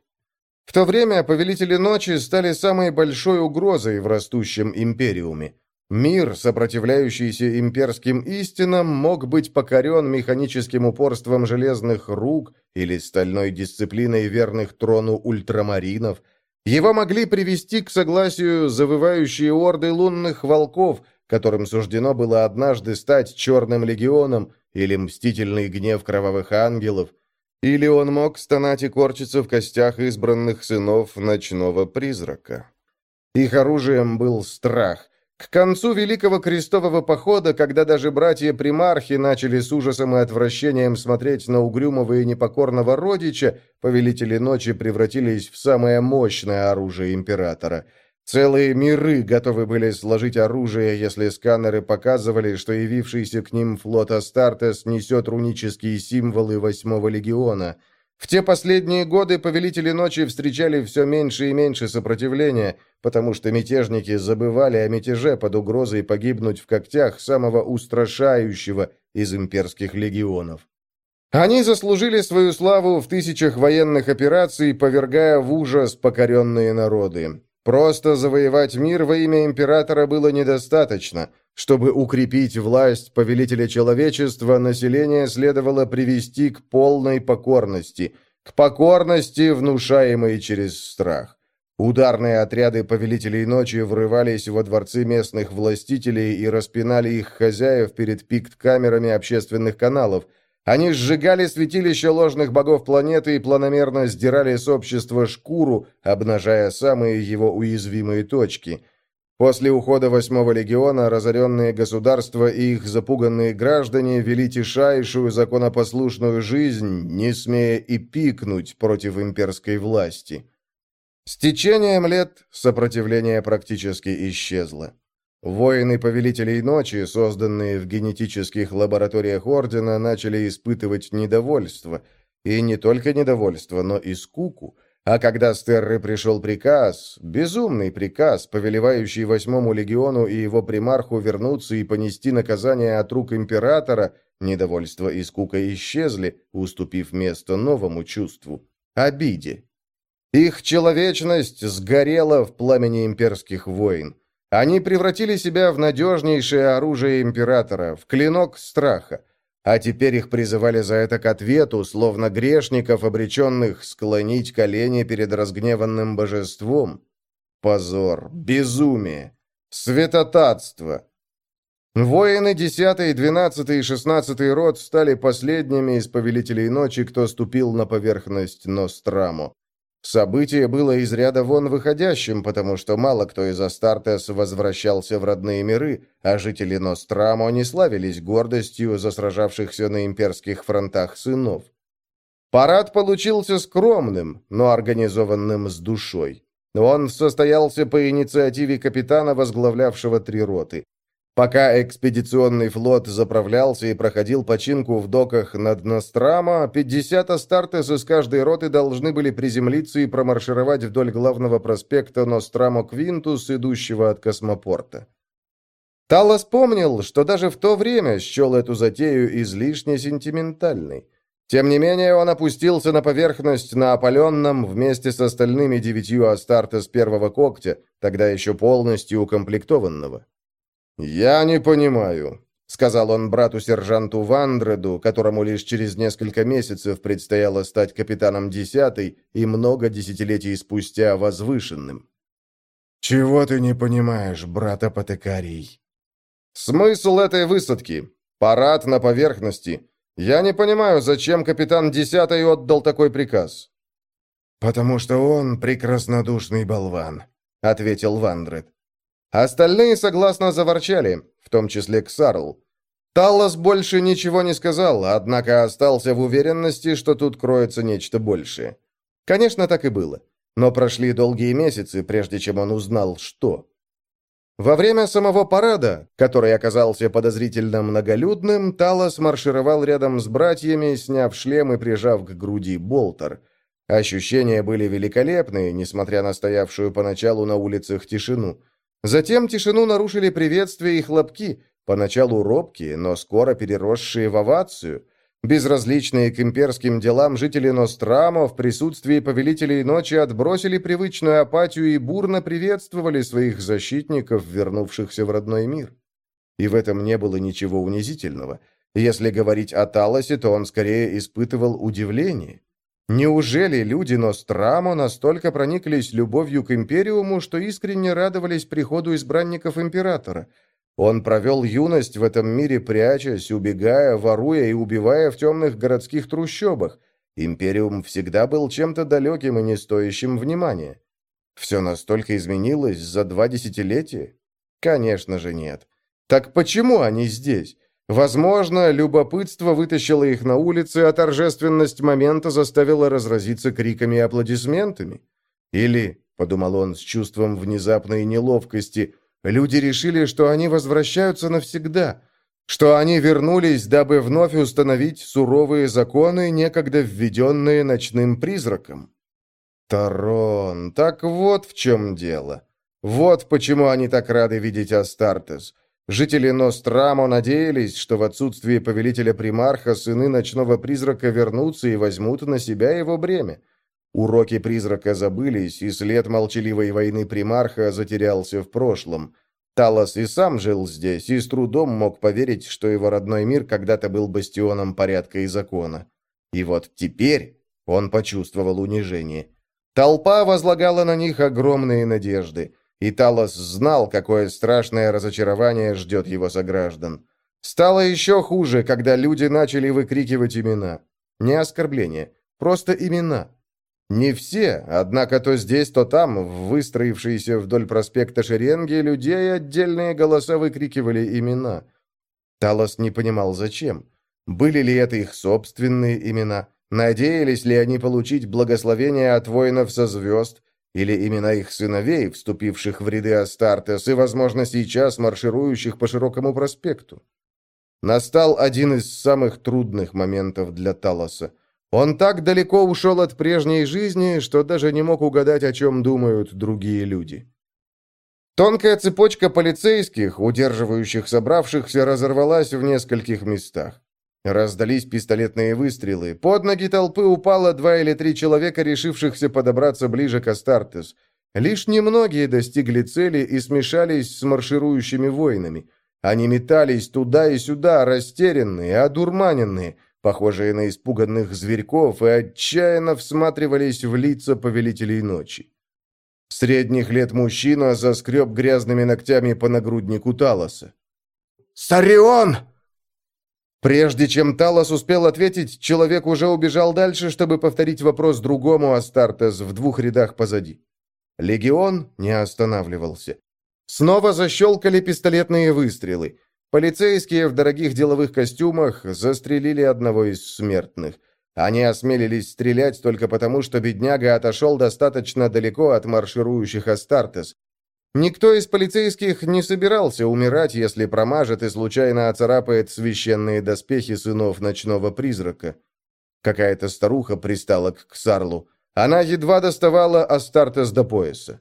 В то время повелители ночи стали самой большой угрозой в растущем империуме. Мир, сопротивляющийся имперским истинам, мог быть покорен механическим упорством железных рук или стальной дисциплиной верных трону ультрамаринов. Его могли привести к согласию завывающие орды лунных волков, которым суждено было однажды стать Черным легионом, или мстительный гнев кровавых ангелов – или он мог стонать и корчиться в костях избранных сынов ночного призрака. Их оружием был страх. К концу Великого Крестового Похода, когда даже братья-примархи начали с ужасом и отвращением смотреть на угрюмого и непокорного родича, повелители ночи превратились в самое мощное оружие императора – Целые миры готовы были сложить оружие, если сканеры показывали, что явившийся к ним флот Астартес несет рунические символы Восьмого Легиона. В те последние годы Повелители Ночи встречали все меньше и меньше сопротивления, потому что мятежники забывали о мятеже под угрозой погибнуть в когтях самого устрашающего из имперских легионов. Они заслужили свою славу в тысячах военных операций, повергая в ужас покоренные народы. Просто завоевать мир во имя императора было недостаточно. Чтобы укрепить власть повелителя человечества, население следовало привести к полной покорности, к покорности, внушаемой через страх. Ударные отряды повелителей ночи врывались во дворцы местных властителей и распинали их хозяев перед пикт-камерами общественных каналов – они сжигали святилища ложных богов планеты и планомерно сдирали с общества шкуру, обнажая самые его уязвимые точки. После ухода Восьмого легиона разоренные государства и их запуганные граждане вели тишайшую законопослушную жизнь, не смея и пикнуть против имперской власти. С течением лет сопротивление практически исчезло. Воины Повелителей Ночи, созданные в генетических лабораториях Ордена, начали испытывать недовольство. И не только недовольство, но и скуку. А когда с Терры пришел приказ, безумный приказ, повелевающий Восьмому Легиону и его примарху вернуться и понести наказание от рук Императора, недовольство и скука исчезли, уступив место новому чувству – обиде. Их человечность сгорела в пламени имперских войн. Они превратили себя в надежнейшее оружие императора, в клинок страха. А теперь их призывали за это к ответу, словно грешников, обреченных склонить колени перед разгневанным божеством. Позор, безумие, святотатство. Воины 10, 12 и 16 род стали последними из повелителей ночи, кто ступил на поверхность Ностраму. Событие было из ряда вон выходящим, потому что мало кто из Астартес возвращался в родные миры, а жители Нострамо не славились гордостью за сражавшихся на имперских фронтах сынов. Парад получился скромным, но организованным с душой. Он состоялся по инициативе капитана, возглавлявшего три роты. Пока экспедиционный флот заправлялся и проходил починку в доках над Нострамо, 50 Астартес из каждой роты должны были приземлиться и промаршировать вдоль главного проспекта Нострамо-Квинтус, идущего от космопорта. Талос помнил, что даже в то время счел эту затею излишне сентиментальной. Тем не менее, он опустился на поверхность на опаленном вместе с остальными девятью Астартес первого когтя, тогда еще полностью укомплектованного. «Я не понимаю», — сказал он брату-сержанту Вандреду, которому лишь через несколько месяцев предстояло стать капитаном десятой и много десятилетий спустя возвышенным. «Чего ты не понимаешь, брат-апотекарий?» «Смысл этой высадки? Парад на поверхности. Я не понимаю, зачем капитан десятой отдал такой приказ». «Потому что он прекраснодушный болван», — ответил Вандред. Остальные согласно заворчали, в том числе Ксарл. Таллас больше ничего не сказал, однако остался в уверенности, что тут кроется нечто большее. Конечно, так и было. Но прошли долгие месяцы, прежде чем он узнал, что. Во время самого парада, который оказался подозрительно многолюдным, Талос маршировал рядом с братьями, сняв шлем и прижав к груди болтер. Ощущения были великолепные, несмотря на стоявшую поначалу на улицах тишину. Затем тишину нарушили приветствия и хлопки, поначалу робкие, но скоро переросшие в овацию – Безразличные к имперским делам жители Нострамо в присутствии повелителей ночи отбросили привычную апатию и бурно приветствовали своих защитников, вернувшихся в родной мир. И в этом не было ничего унизительного. Если говорить о Талосе, то он скорее испытывал удивление. Неужели люди Нострамо настолько прониклись любовью к Империуму, что искренне радовались приходу избранников Императора – он провел юность в этом мире, прячась, убегая, воруя и убивая в темных городских трущобах. Империум всегда был чем-то далеким и не стоящим внимания. Все настолько изменилось за два десятилетия? Конечно же нет. Так почему они здесь? Возможно, любопытство вытащило их на улицы, а торжественность момента заставила разразиться криками и аплодисментами. Или, подумал он с чувством внезапной неловкости, — Люди решили, что они возвращаются навсегда, что они вернулись, дабы вновь установить суровые законы, некогда введенные ночным призраком. Тарон, так вот в чем дело. Вот почему они так рады видеть Астартес. Жители Нострамо надеялись, что в отсутствие повелителя Примарха сыны ночного призрака вернутся и возьмут на себя его бремя. Уроки призрака забылись, и след молчаливой войны примарха затерялся в прошлом. Талос и сам жил здесь, и с трудом мог поверить, что его родной мир когда-то был бастионом порядка и закона. И вот теперь он почувствовал унижение. Толпа возлагала на них огромные надежды, и Талос знал, какое страшное разочарование ждет его сограждан. Стало еще хуже, когда люди начали выкрикивать имена. Не оскорбления, просто имена. Не все, однако то здесь, то там, в выстроившиеся вдоль проспекта шеренги, людей отдельные голоса выкрикивали имена. Талос не понимал, зачем. Были ли это их собственные имена? Надеялись ли они получить благословение от воинов со звезд? Или имена их сыновей, вступивших в ряды Астартес и, возможно, сейчас марширующих по широкому проспекту? Настал один из самых трудных моментов для Талоса. Он так далеко ушел от прежней жизни, что даже не мог угадать, о чем думают другие люди. Тонкая цепочка полицейских, удерживающих собравшихся, разорвалась в нескольких местах. Раздались пистолетные выстрелы. Под ноги толпы упало два или три человека, решившихся подобраться ближе к Астартес. Лишь немногие достигли цели и смешались с марширующими воинами. Они метались туда и сюда, растерянные, одурманенные, похожие на испуганных зверьков, и отчаянно всматривались в лица повелителей ночи. Средних лет мужчина заскреб грязными ногтями по нагруднику Талоса. «Сарион!» Прежде чем Талос успел ответить, человек уже убежал дальше, чтобы повторить вопрос другому Астартес в двух рядах позади. Легион не останавливался. Снова защелкали пистолетные выстрелы. Полицейские в дорогих деловых костюмах застрелили одного из смертных. Они осмелились стрелять только потому, что бедняга отошел достаточно далеко от марширующих Астартес. Никто из полицейских не собирался умирать, если промажет и случайно оцарапает священные доспехи сынов ночного призрака. Какая-то старуха пристала к Ксарлу. Она едва доставала Астартес до пояса.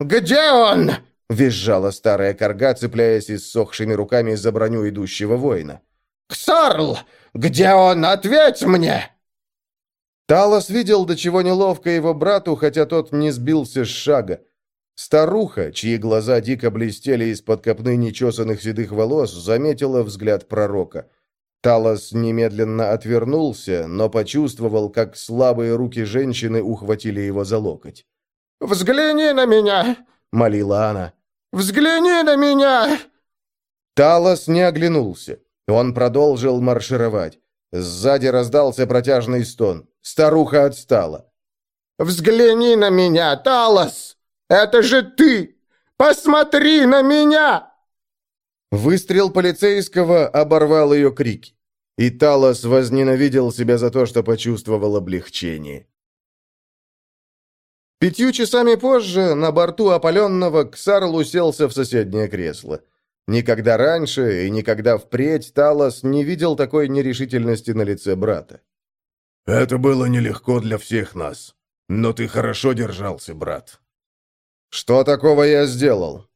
«Где он?» — визжала старая корга, цепляясь иссохшими руками за броню идущего воина. «Ксарл! Где он? Ответь мне!» Талос видел, до чего неловко его брату, хотя тот не сбился с шага. Старуха, чьи глаза дико блестели из-под копны нечесанных седых волос, заметила взгляд пророка. Талос немедленно отвернулся, но почувствовал, как слабые руки женщины ухватили его за локоть. «Взгляни на меня!» — молила она. «Взгляни на меня!» Талос не оглянулся. Он продолжил маршировать. Сзади раздался протяжный стон. Старуха отстала. «Взгляни на меня, Талос! Это же ты! Посмотри на меня!» Выстрел полицейского оборвал ее крики. И Талос возненавидел себя за то, что почувствовал облегчение. Пятью часами позже на борту опаленного Ксарл уселся в соседнее кресло. Никогда раньше и никогда впредь Талос не видел такой нерешительности на лице брата. «Это было нелегко для всех нас, но ты хорошо держался, брат». «Что такого я сделал?»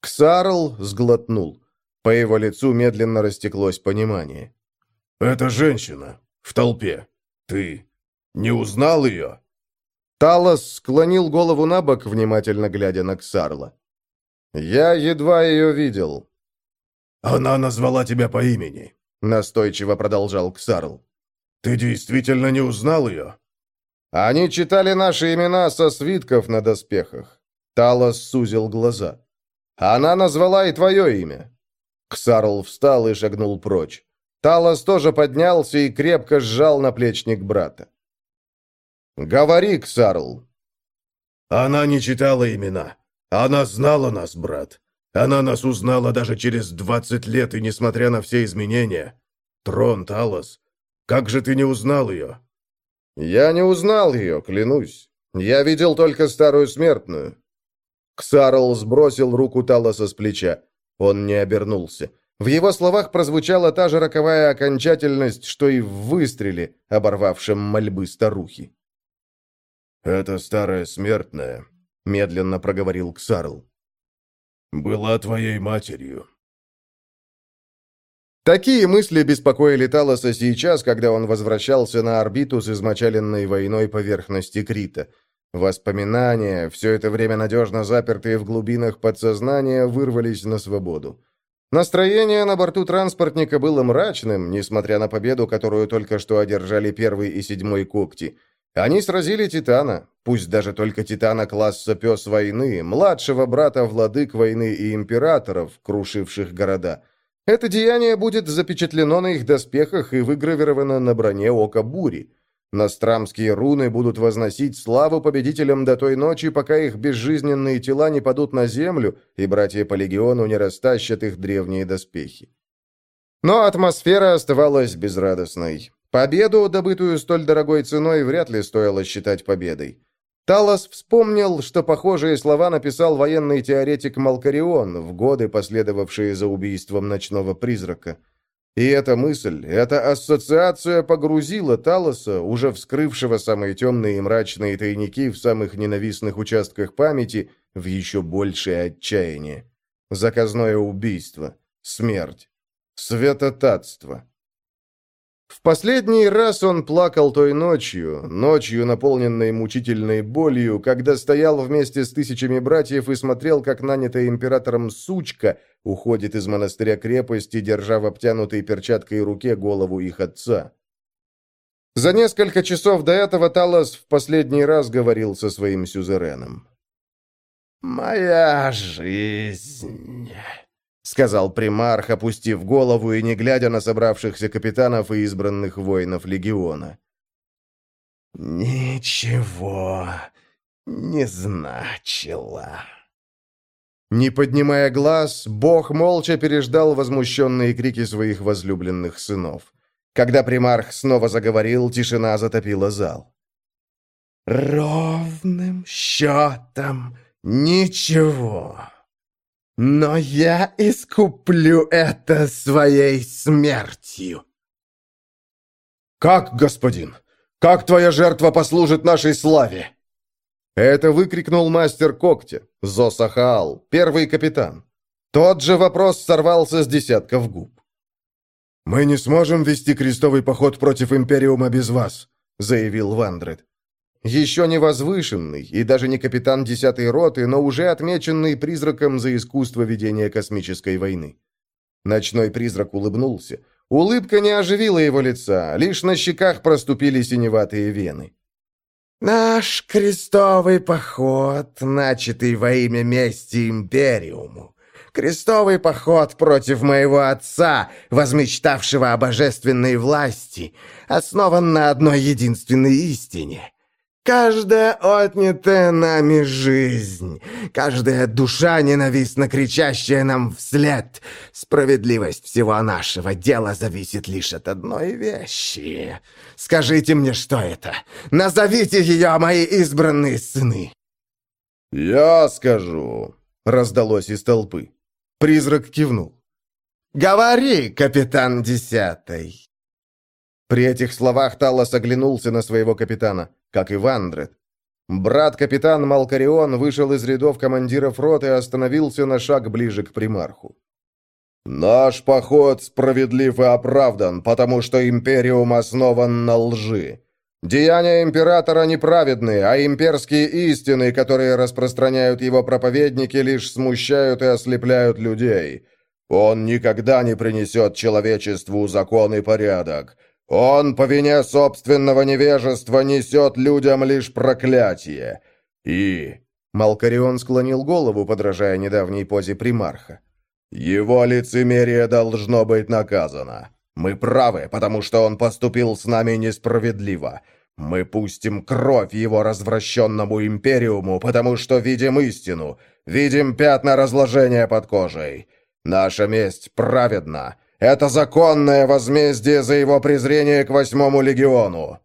Ксарл сглотнул. По его лицу медленно растеклось понимание. «Это женщина. В толпе. Ты не узнал ее?» Талос склонил голову на бок, внимательно глядя на Ксарла. «Я едва ее видел». «Она назвала тебя по имени», — настойчиво продолжал Ксарл. «Ты действительно не узнал ее?» «Они читали наши имена со свитков на доспехах». Талос сузил глаза. «Она назвала и твое имя». Ксарл встал и шагнул прочь. Талос тоже поднялся и крепко сжал наплечник брата. «Говори, Ксарл!» «Она не читала имена. Она знала нас, брат. Она нас узнала даже через двадцать лет, и несмотря на все изменения. Трон, Талос, как же ты не узнал ее?» «Я не узнал ее, клянусь. Я видел только старую смертную». Ксарл сбросил руку Талоса с плеча. Он не обернулся. В его словах прозвучала та же роковая окончательность, что и в выстреле, оборвавшем мольбы старухи. «Это старая смертная», — медленно проговорил Ксарл. «Была твоей матерью». Такие мысли беспокоили Талоса сейчас, когда он возвращался на орбиту с измочаленной войной поверхности Крита. Воспоминания, все это время надежно запертые в глубинах подсознания, вырвались на свободу. Настроение на борту транспортника было мрачным, несмотря на победу, которую только что одержали первый и седьмой когти – они сразили Титана, пусть даже только Титана класса «Пес войны», младшего брата владык войны и императоров, крушивших города. Это деяние будет запечатлено на их доспехах и выгравировано на броне Ока Бури. Настрамские руны будут возносить славу победителям до той ночи, пока их безжизненные тела не падут на землю, и братья по легиону не растащат их древние доспехи. Но атмосфера оставалась безрадостной. Победу, добытую столь дорогой ценой, вряд ли стоило считать победой. Талос вспомнил, что похожие слова написал военный теоретик Малкарион в годы, последовавшие за убийством ночного призрака. И эта мысль, эта ассоциация погрузила Талоса, уже вскрывшего самые темные и мрачные тайники в самых ненавистных участках памяти, в еще большее отчаяние. Заказное убийство, смерть, светотатство. В последний раз он плакал той ночью, ночью, наполненной мучительной болью, когда стоял вместе с тысячами братьев и смотрел, как нанятая императором сучка уходит из монастыря крепости, держа в обтянутой перчаткой руке голову их отца. За несколько часов до этого Талос в последний раз говорил со своим сюзереном. «Моя жизнь...» — сказал примарх, опустив голову и не глядя на собравшихся капитанов и избранных воинов легиона. «Ничего не значило». Не поднимая глаз, Бог молча переждал возмущенные крики своих возлюбленных сынов. Когда примарх снова заговорил, тишина затопила зал. «Ровным счетом ничего». Но я искуплю это своей смертью. «Как, господин? Как твоя жертва послужит нашей славе?» Это выкрикнул мастер когтя, Зосахаал, первый капитан. Тот же вопрос сорвался с десятков губ. «Мы не сможем вести крестовый поход против Империума без вас. — заявил Вандред. Еще не возвышенный и даже не капитан десятой роты, но уже отмеченный призраком за искусство ведения космической войны. Ночной призрак улыбнулся. Улыбка не оживила его лица, лишь на щеках проступили синеватые вены. «Наш крестовый поход, начатый во имя мести Империуму. Крестовый поход против моего отца, возмечтавшего о божественной власти, основан на одной единственной истине. Каждая отнятая нами жизнь, каждая душа ненавистно кричащая нам вслед. Справедливость всего нашего дела зависит лишь от одной вещи. Скажите мне, что это? Назовите ее, мои избранные сыны!» «Я скажу», — раздалось из толпы. Призрак кивнул. «Говори, капитан Десятый!» При этих словах Талос оглянулся на своего капитана как и Вандред. Брат-капитан Малкарион вышел из рядов командиров роты и остановился на шаг ближе к примарху. «Наш поход справедлив и оправдан, потому что Империум основан на лжи. Деяния Императора неправедны, а имперские истины, которые распространяют его проповедники, лишь смущают и ослепляют людей. Он никогда не принесет человечеству закон и порядок. Он по вине собственного невежества несет людям лишь проклятие. И...» Малкарион склонил голову, подражая недавней позе примарха. «Его лицемерие должно быть наказано. Мы правы, потому что он поступил с нами несправедливо. Мы пустим кровь его развращенному империуму, потому что видим истину, видим пятна разложения под кожей. Наша месть праведна, это законное возмездие за его презрение к восьмому легиону!»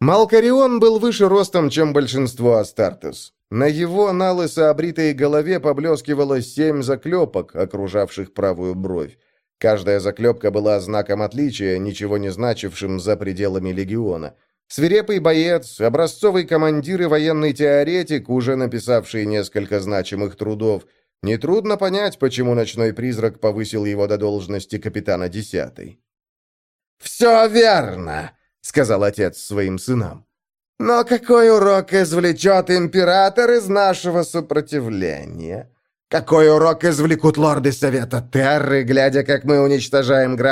Малкарион был выше ростом, чем большинство Астартес. На его налысо обритой голове поблескивало семь заклепок, окружавших правую бровь. Каждая заклепка была знаком отличия, ничего не значившим за пределами легиона. Свирепый боец, образцовый командир и военный теоретик, уже написавший несколько значимых трудов – Нетрудно понять, почему ночной призрак повысил его до должности капитана десятой. «Все верно», — сказал отец своим сынам. «Но какой урок извлечет император из нашего сопротивления? Какой урок извлекут лорды Совета Терры, глядя, как мы уничтожаем граждан